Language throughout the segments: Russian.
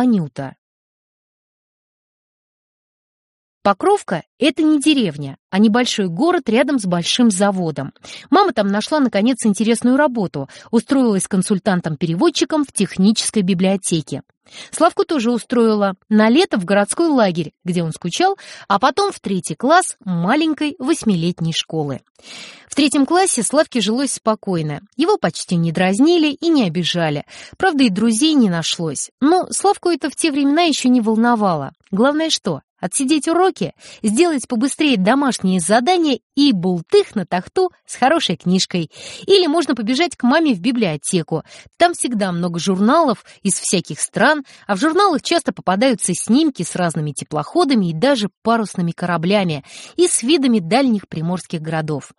Анюта. Покровка — это не деревня, а небольшой город рядом с большим заводом. Мама там нашла, наконец, интересную работу, устроилась консультантом-переводчиком в технической библиотеке. Славку тоже устроила на лето в городской лагерь, где он скучал, а потом в третий класс маленькой восьмилетней школы. В третьем классе Славке жилось спокойно. Его почти не дразнили и не обижали. Правда, и друзей не нашлось. Но Славку это в те времена еще не волновало. Главное что? Отсидеть уроки, сделать побыстрее домашние задания и бултых на тахту с хорошей книжкой. Или можно побежать к маме в библиотеку. Там всегда много журналов из всяких стран, а в журналах часто попадаются снимки с разными теплоходами и даже парусными кораблями и с видами дальних приморских городов.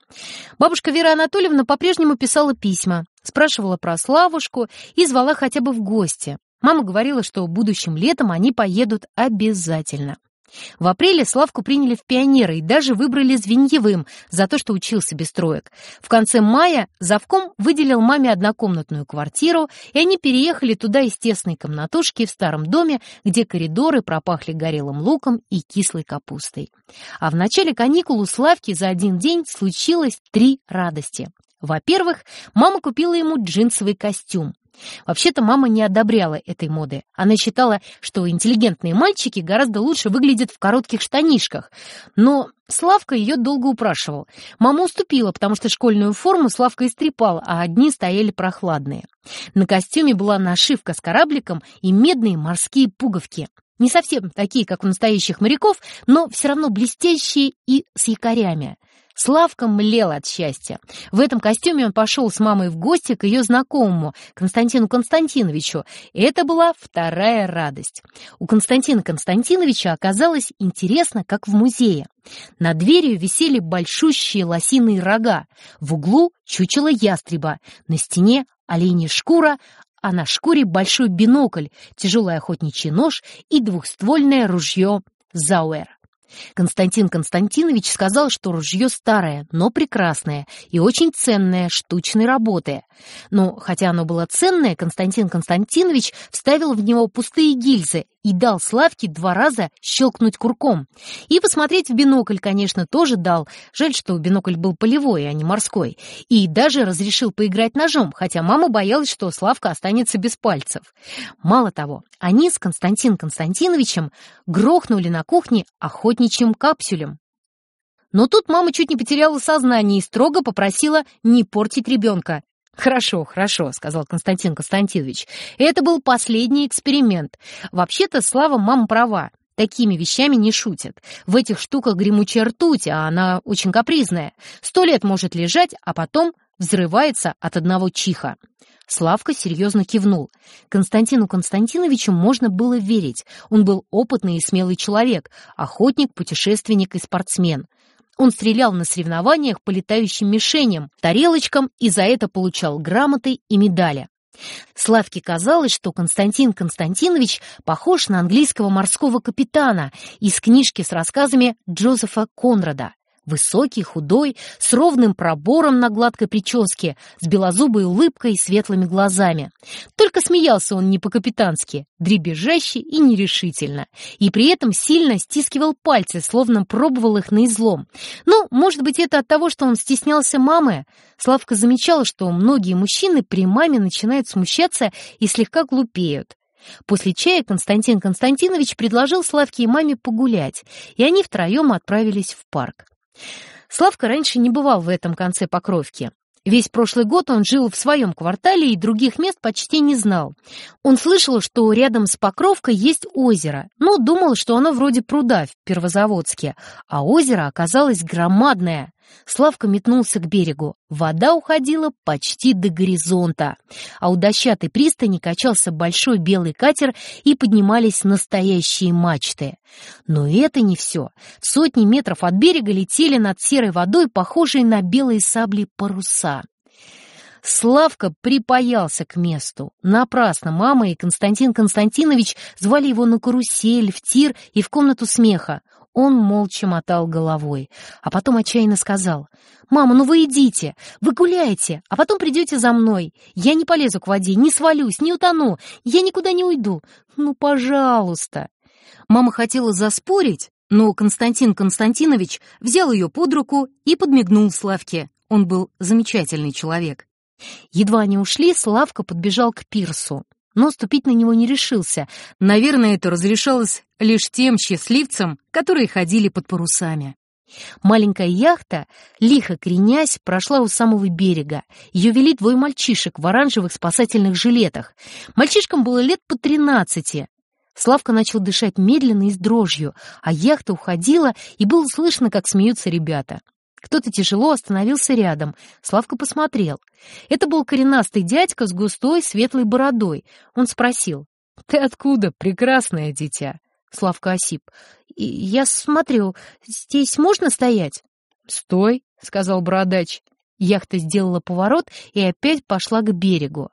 Бабушка Вера Анатольевна по-прежнему писала письма, спрашивала про Славушку и звала хотя бы в гости. Мама говорила, что будущим летом они поедут обязательно. В апреле Славку приняли в пионеры и даже выбрали звеньевым за то, что учился без троек. В конце мая завком выделил маме однокомнатную квартиру, и они переехали туда из тесной комнатушки в старом доме, где коридоры пропахли горелым луком и кислой капустой. А в начале каникул у Славки за один день случилось три радости. Во-первых, мама купила ему джинсовый костюм. Вообще-то мама не одобряла этой моды. Она считала, что интеллигентные мальчики гораздо лучше выглядят в коротких штанишках. Но Славка ее долго упрашивал. Мама уступила, потому что школьную форму Славка истрепал, а одни стояли прохладные. На костюме была нашивка с корабликом и медные морские пуговки. Не совсем такие, как у настоящих моряков, но все равно блестящие и с якорями. Славка млел от счастья. В этом костюме он пошел с мамой в гости к ее знакомому, Константину Константиновичу, это была вторая радость. У Константина Константиновича оказалось интересно, как в музее. На дверью висели большущие лосиные рога, в углу чучело ястреба, на стене оленья шкура, а на шкуре большой бинокль, тяжелый охотничий нож и двухствольное ружье «Зауэр». Константин Константинович сказал, что ружье старое, но прекрасное и очень ценное, штучной работы. Но хотя оно было ценное, Константин Константинович вставил в него пустые гильзы и дал Славке два раза щелкнуть курком. И посмотреть в бинокль, конечно, тоже дал. Жаль, что бинокль был полевой, а не морской. И даже разрешил поиграть ножом, хотя мама боялась, что Славка останется без пальцев. Мало того, они с Константином Константиновичем грохнули на кухне охотничьим капсюлем. Но тут мама чуть не потеряла сознание и строго попросила не портить ребенка. «Хорошо, хорошо», — сказал Константин Константинович. «Это был последний эксперимент. Вообще-то, Слава, мама права. Такими вещами не шутят. В этих штуках гремучая ртуть, а она очень капризная. Сто лет может лежать, а потом взрывается от одного чиха». Славка серьезно кивнул. Константину Константиновичу можно было верить. Он был опытный и смелый человек, охотник, путешественник и спортсмен. Он стрелял на соревнованиях по летающим мишеням, тарелочкам и за это получал грамоты и медали. Славке казалось, что Константин Константинович похож на английского морского капитана из книжки с рассказами Джозефа Конрада. Высокий, худой, с ровным пробором на гладкой прическе, с белозубой улыбкой и светлыми глазами. Только смеялся он не по-капитански, дребезжаще и нерешительно, и при этом сильно стискивал пальцы, словно пробовал их на излом. Ну, может быть, это от того, что он стеснялся мамы? Славка замечала, что многие мужчины при маме начинают смущаться и слегка глупеют. После чая Константин Константинович предложил Славке и маме погулять, и они втроем отправились в парк. Славка раньше не бывал в этом конце Покровки. Весь прошлый год он жил в своем квартале и других мест почти не знал. Он слышал, что рядом с Покровкой есть озеро, но думал, что оно вроде пруда в Первозаводске, а озеро оказалось громадное. Славка метнулся к берегу. Вода уходила почти до горизонта, а у дощатой пристани качался большой белый катер и поднимались настоящие мачты. Но это не все. Сотни метров от берега летели над серой водой, похожие на белые сабли паруса. Славка припаялся к месту. Напрасно мама и Константин Константинович звали его на карусель, в тир и в комнату смеха. Он молча мотал головой, а потом отчаянно сказал, «Мама, ну вы идите, вы гуляете, а потом придете за мной. Я не полезу к воде, не свалюсь, не утону, я никуда не уйду. Ну, пожалуйста». Мама хотела заспорить, но Константин Константинович взял ее под руку и подмигнул Славке. Он был замечательный человек. Едва они ушли, Славка подбежал к пирсу но ступить на него не решился. Наверное, это разрешалось лишь тем счастливцам, которые ходили под парусами. Маленькая яхта, лихо кренясь, прошла у самого берега. Ее вели двое мальчишек в оранжевых спасательных жилетах. Мальчишкам было лет по тринадцати. Славка начал дышать медленно и с дрожью, а яхта уходила, и было слышно, как смеются ребята. Кто-то тяжело остановился рядом. Славка посмотрел. Это был коренастый дядька с густой светлой бородой. Он спросил. «Ты откуда, прекрасное дитя?» Славка осип. «Я смотрю, здесь можно стоять?» «Стой», — сказал бородач. Яхта сделала поворот и опять пошла к берегу.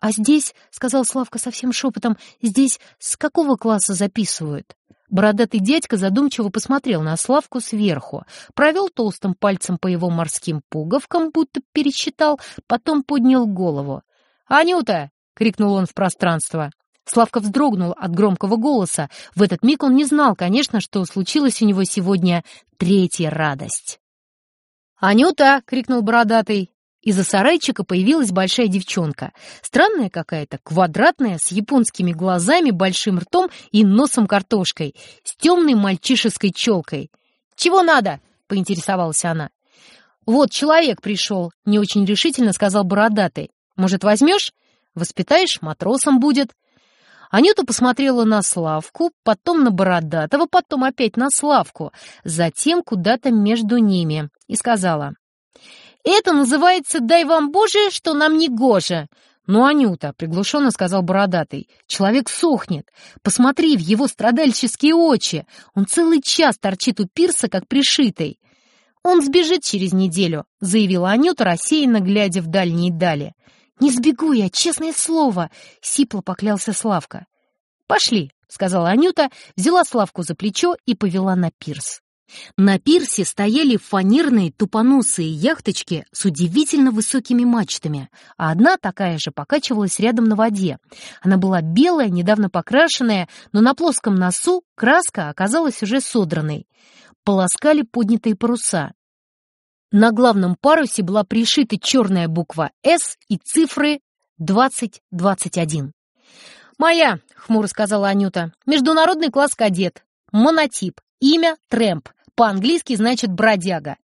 «А здесь, — сказал Славка совсем шепотом, — здесь с какого класса записывают?» Бородатый дядька задумчиво посмотрел на Славку сверху, провел толстым пальцем по его морским пуговкам, будто пересчитал, потом поднял голову. «Анюта!» — крикнул он в пространство. Славка вздрогнул от громкого голоса. В этот миг он не знал, конечно, что случилось у него сегодня третья радость. «Анюта!» — крикнул бородатый. Из-за сарайчика появилась большая девчонка. Странная какая-то, квадратная, с японскими глазами, большим ртом и носом картошкой, с темной мальчишеской челкой. «Чего надо?» — поинтересовалась она. «Вот человек пришел», — не очень решительно сказал бородатый. «Может, возьмешь? Воспитаешь, матросом будет». Анюта посмотрела на Славку, потом на Бородатого, потом опять на Славку, затем куда-то между ними и сказала. Это называется «дай вам Боже, что нам не гоже». «Ну, Анюта», — приглушенно сказал Бородатый, — «человек сохнет. Посмотри в его страдальческие очи. Он целый час торчит у пирса, как пришитый». «Он сбежит через неделю», — заявила Анюта, рассеянно глядя в дальние дали. «Не сбегу я, честное слово», — сипло поклялся Славка. «Пошли», — сказала Анюта, взяла Славку за плечо и повела на пирс. На пирсе стояли фанерные тупоносые яхточки с удивительно высокими мачтами, а одна такая же покачивалась рядом на воде. Она была белая, недавно покрашенная, но на плоском носу краска оказалась уже содранной. Полоскали поднятые паруса. На главном парусе была пришита черная буква «С» и цифры 2021. «Моя», — хмуро сказала Анюта, — «международный класс кадет, монотип, имя Трэмп, по-английски значит «бродяга».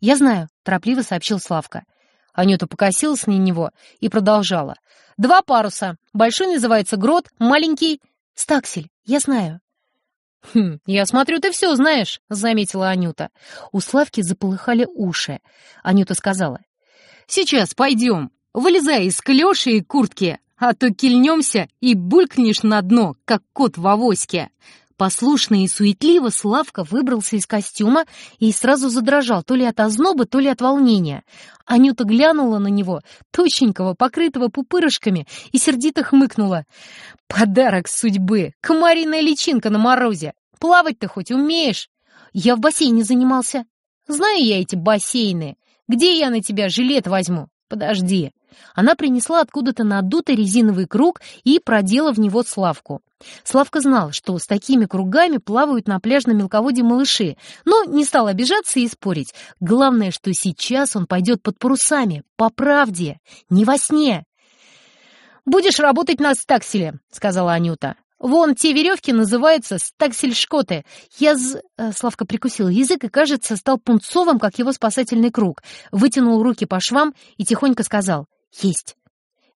«Я знаю», — торопливо сообщил Славка. Анюта покосилась на него и продолжала. «Два паруса. Большой называется Грот, маленький — Стаксель. Я знаю». «Хм, я смотрю, ты все знаешь», — заметила Анюта. У Славки заполыхали уши. Анюта сказала. «Сейчас пойдем. Вылезай из клёши и куртки, а то кильнемся и булькнешь на дно, как кот в авоське. Послушно и суетливо Славка выбрался из костюма и сразу задрожал то ли от озноба, то ли от волнения. Анюта глянула на него, тощенького, покрытого пупырышками, и сердито хмыкнула. «Подарок судьбы! Комариная личинка на морозе! Плавать ты хоть умеешь?» «Я в бассейне занимался». «Знаю я эти бассейны. Где я на тебя жилет возьму? Подожди». Она принесла откуда-то надутый резиновый круг и продела в него Славку. Славка знал, что с такими кругами плавают на пляжном мелководье малыши, но не стал обижаться и спорить. Главное, что сейчас он пойдет под парусами, по правде, не во сне. «Будешь работать на стакселе», — сказала Анюта. «Вон те веревки называются стаксельшкоты. Я з...» э, Славка прикусил язык и, кажется, стал пунцовым, как его спасательный круг. Вытянул руки по швам и тихонько сказал «Есть».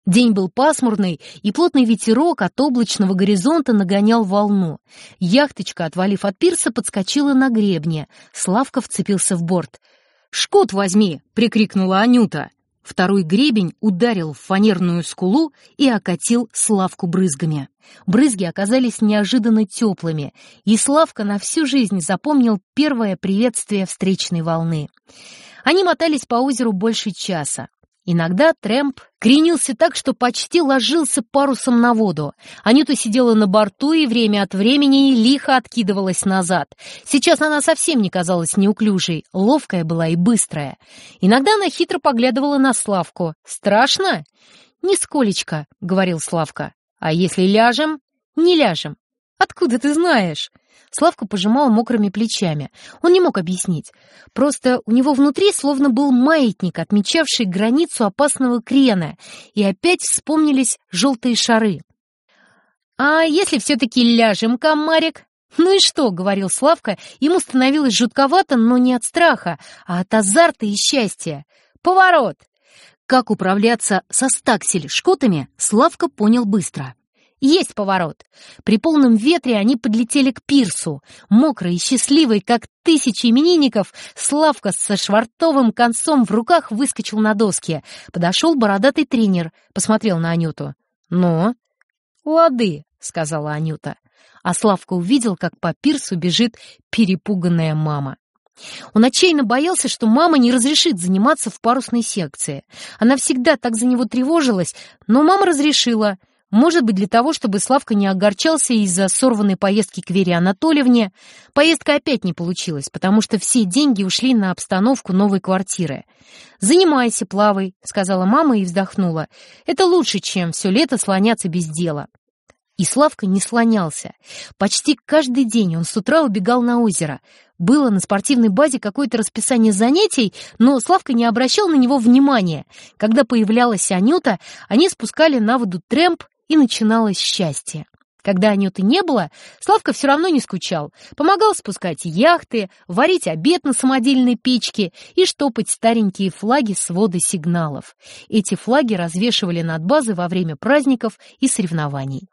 День был пасмурный, и плотный ветерок от облачного горизонта нагонял волну. Яхточка, отвалив от пирса, подскочила на гребне. Славка вцепился в борт. «Шкот возьми!» — прикрикнула Анюта. Второй гребень ударил в фанерную скулу и окатил Славку брызгами. Брызги оказались неожиданно теплыми, и Славка на всю жизнь запомнил первое приветствие встречной волны. Они мотались по озеру больше часа. Иногда Трэмп кренился так, что почти ложился парусом на воду. Анюта сидела на борту и время от времени лихо откидывалась назад. Сейчас она совсем не казалась неуклюжей, ловкая была и быстрая. Иногда она хитро поглядывала на Славку. «Страшно?» «Нисколечко», — говорил Славка. «А если ляжем?» «Не ляжем». «Откуда ты знаешь?» Славка пожимал мокрыми плечами. Он не мог объяснить. Просто у него внутри словно был маятник, отмечавший границу опасного крена, и опять вспомнились желтые шары. «А если все-таки ляжем, комарик?» «Ну и что?» — говорил Славка. Ему становилось жутковато, но не от страха, а от азарта и счастья. «Поворот!» Как управляться со стаксель-шкотами, Славка понял быстро. Есть поворот. При полном ветре они подлетели к пирсу. Мокрый и счастливый, как тысячи именинников, Славка со швартовым концом в руках выскочил на доски. Подошел бородатый тренер, посмотрел на Анюту. «Ну?» «Лады», — сказала Анюта. А Славка увидел, как по пирсу бежит перепуганная мама. Он отчаянно боялся, что мама не разрешит заниматься в парусной секции. Она всегда так за него тревожилась, но мама разрешила — может быть, для того, чтобы Славка не огорчался из-за сорванной поездки к Вере Анатольевне. Поездка опять не получилась, потому что все деньги ушли на обстановку новой квартиры. «Занимайся, плавай», — сказала мама и вздохнула. «Это лучше, чем все лето слоняться без дела». И Славка не слонялся. Почти каждый день он с утра убегал на озеро. Было на спортивной базе какое-то расписание занятий, но Славка не обращал на него внимания. Когда появлялась Анюта, они спускали на воду трэмп и начиналось счастье. Когда Анюты не было, Славка все равно не скучал. Помогал спускать яхты, варить обед на самодельной печке и штопать старенькие флаги с воды сигналов. Эти флаги развешивали над базой во время праздников и соревнований.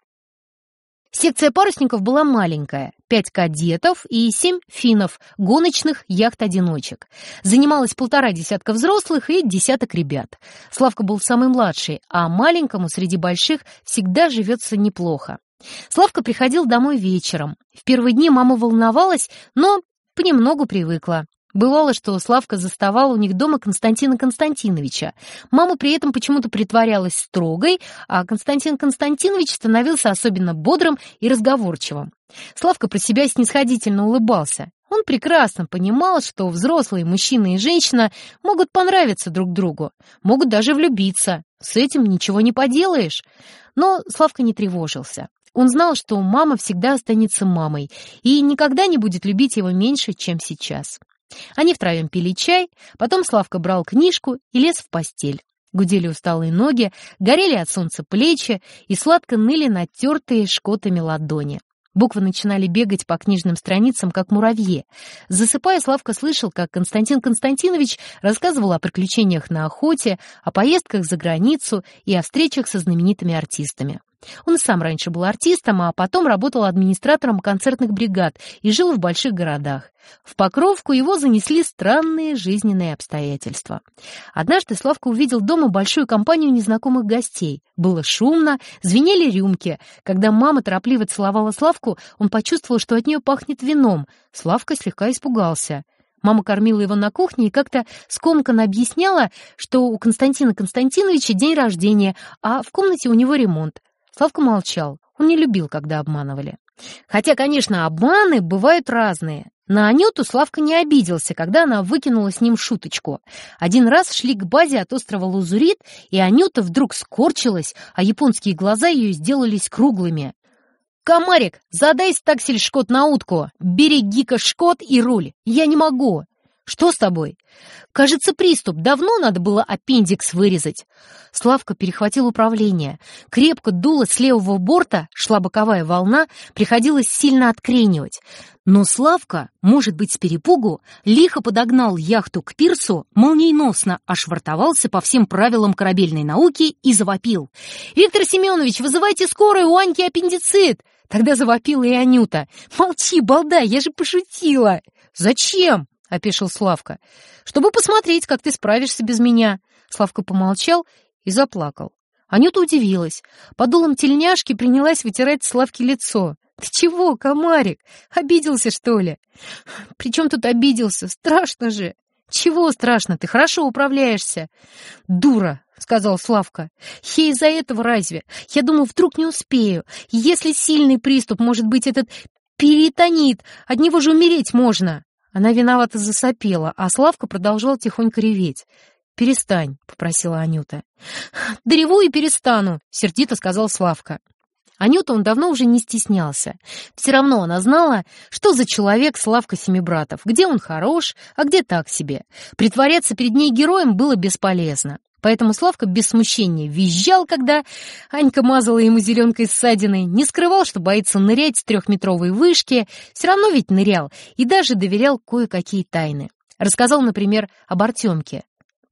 Секция парусников была маленькая, пять кадетов и семь финнов, гоночных яхт-одиночек. Занималось полтора десятка взрослых и десяток ребят. Славка был самый младший, а маленькому среди больших всегда живется неплохо. Славка приходил домой вечером. В первые дни мама волновалась, но понемногу привыкла. Бывало, что Славка заставал у них дома Константина Константиновича. Мама при этом почему-то притворялась строгой, а Константин Константинович становился особенно бодрым и разговорчивым. Славка про себя снисходительно улыбался. Он прекрасно понимал, что взрослые мужчина и женщина могут понравиться друг другу, могут даже влюбиться. С этим ничего не поделаешь. Но Славка не тревожился. Он знал, что мама всегда останется мамой и никогда не будет любить его меньше, чем сейчас. Они втроем пили чай, потом Славка брал книжку и лез в постель. Гудели усталые ноги, горели от солнца плечи и сладко ныли натертые шкотами ладони. Буквы начинали бегать по книжным страницам, как муравьи. Засыпая, Славка слышал, как Константин Константинович рассказывал о приключениях на охоте, о поездках за границу и о встречах со знаменитыми артистами. Он сам раньше был артистом, а потом работал администратором концертных бригад и жил в больших городах. В Покровку его занесли странные жизненные обстоятельства. Однажды Славка увидел дома большую компанию незнакомых гостей. Было шумно, звенели рюмки. Когда мама торопливо целовала Славку, он почувствовал, что от нее пахнет вином. Славка слегка испугался. Мама кормила его на кухне и как-то скомканно объясняла, что у Константина Константиновича день рождения, а в комнате у него ремонт. Славка молчал. Он не любил, когда обманывали. Хотя, конечно, обманы бывают разные. На Анюту Славка не обиделся, когда она выкинула с ним шуточку. Один раз шли к базе от острова Лузурит, и Анюта вдруг скорчилась, а японские глаза ее сделались круглыми. «Комарик, задай стаксель-шкот на утку! Береги-ка шкот и руль! Я не могу!» «Что с тобой?» «Кажется, приступ. Давно надо было аппендикс вырезать». Славка перехватил управление. Крепко дуло с левого борта, шла боковая волна, приходилось сильно откренивать. Но Славка, может быть, с перепугу, лихо подогнал яхту к пирсу, молниеносно ошвартовался по всем правилам корабельной науки и завопил. «Виктор Семенович, вызывайте скорую, у Аньки аппендицит!» Тогда завопила и Анюта. «Молчи, балда, я же пошутила!» «Зачем?» — опешил Славка. «Чтобы посмотреть, как ты справишься без меня». Славка помолчал и заплакал. Анюта удивилась. Под дулом тельняшки принялась вытирать Славке лицо. «Ты чего, комарик? Обиделся, что ли?» «При чем тут обиделся? Страшно же!» «Чего страшно, ты хорошо управляешься». «Дура», — сказал Славка. «Я из-за этого разве? Я думаю, вдруг не успею. Если сильный приступ, может быть, этот перитонит, от него же умереть можно». Она виновато засопела, а Славка продолжал тихонько реветь. «Перестань», — попросила Анюта. «Да реву и перестану», — сердито сказал Славка. Анюта он давно уже не стеснялся. Все равно она знала, что за человек Славка Семибратов, где он хорош, а где так себе. Притворяться перед ней героем было бесполезно. Поэтому Славка без смущения визжал, когда Анька мазала ему зеленкой ссадиной, не скрывал, что боится нырять с трехметровой вышки, все равно ведь нырял, и даже доверял кое-какие тайны. Рассказал, например, об Артемке.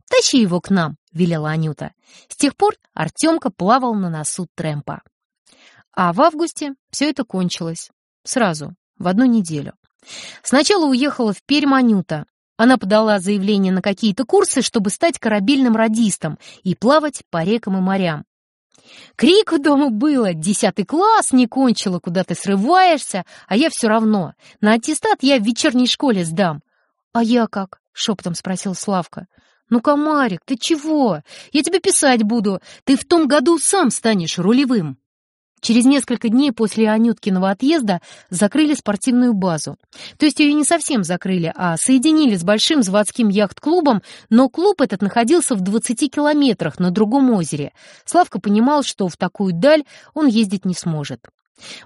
«Тащи его к нам», — велела Анюта. С тех пор Артемка плавал на носу Трэмпа. А в августе все это кончилось. Сразу, в одну неделю. Сначала уехала в Пермь Анюта. Она подала заявление на какие-то курсы, чтобы стать корабельным радистом и плавать по рекам и морям. Крик в дома было, десятый класс не кончила, куда ты срываешься, а я все равно. На аттестат я в вечерней школе сдам. А я как? — шепотом спросил Славка. «Ну, комарик, ты чего? Я тебе писать буду. Ты в том году сам станешь рулевым». Через несколько дней после Анюткиного отъезда закрыли спортивную базу. То есть ее не совсем закрыли, а соединили с большим заводским яхт-клубом, но клуб этот находился в 20 километрах на другом озере. Славка понимал, что в такую даль он ездить не сможет.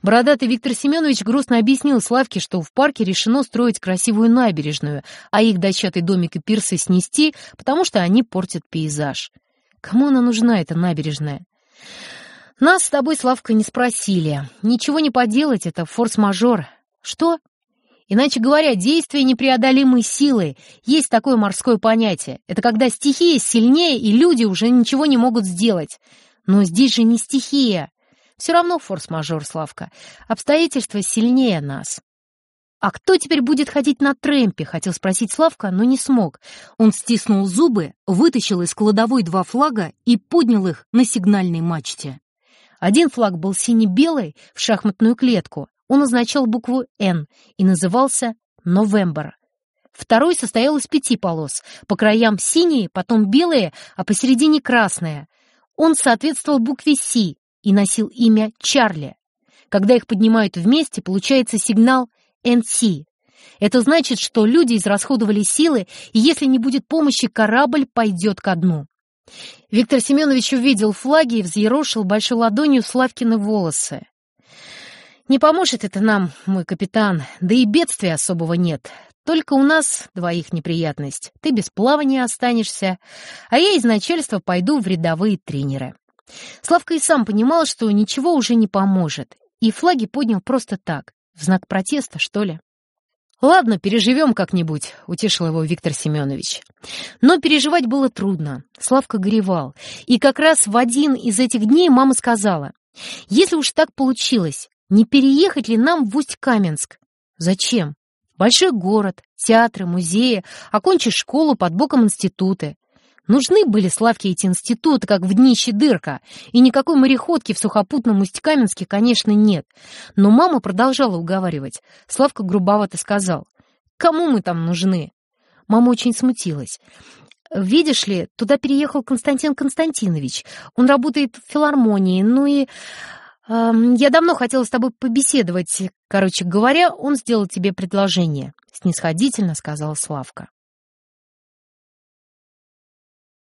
Бородатый Виктор Семенович грустно объяснил Славке, что в парке решено строить красивую набережную, а их дощатый домик и пирсы снести, потому что они портят пейзаж. Кому она нужна, эта набережная? Нас с тобой, Славка, не спросили. Ничего не поделать, это форс-мажор. Что? Иначе говоря, действие непреодолимой силы. Есть такое морское понятие. Это когда стихия сильнее, и люди уже ничего не могут сделать. Но здесь же не стихия. Все равно форс-мажор, Славка. Обстоятельства сильнее нас. «А кто теперь будет ходить на трэмпе?» — хотел спросить Славка, но не смог. Он стиснул зубы, вытащил из кладовой два флага и поднял их на сигнальной мачте. Один флаг был сине-белый в шахматную клетку. Он означал букву «Н» и назывался «Новембр». Второй состоял из пяти полос. По краям синие, потом белые, а посередине красные. Он соответствовал букве «С» и носил имя Чарли. Когда их поднимают вместе, получается сигнал «НС». Это значит, что люди израсходовали силы, и если не будет помощи, корабль пойдет ко дну. Виктор Семенович увидел флаги и взъерошил большой ладонью Славкины волосы. «Не поможет это нам, мой капитан, да и бедствия особого нет. Только у нас двоих неприятность. Ты без плавания останешься, а я из начальства пойду в рядовые тренеры». Славка и сам понимал, что ничего уже не поможет, и флаги поднял просто так, в знак протеста, что ли. «Ладно, переживем как-нибудь», — утешил его Виктор Семенович. Но переживать было трудно. Славка горевал. И как раз в один из этих дней мама сказала, «Если уж так получилось, не переехать ли нам в Усть-Каменск?» «Зачем? Большой город, театры, музеи, окончишь школу под боком институты. Нужны были Славке эти институты, как в днище дырка, и никакой мореходки в сухопутном Усть-Каменске, конечно, нет. Но мама продолжала уговаривать. Славка грубовато сказал, «Кому мы там нужны?» Мама очень смутилась. «Видишь ли, туда переехал Константин Константинович. Он работает в филармонии, ну и...» э, «Я давно хотела с тобой побеседовать. Короче говоря, он сделал тебе предложение», — снисходительно сказала Славка.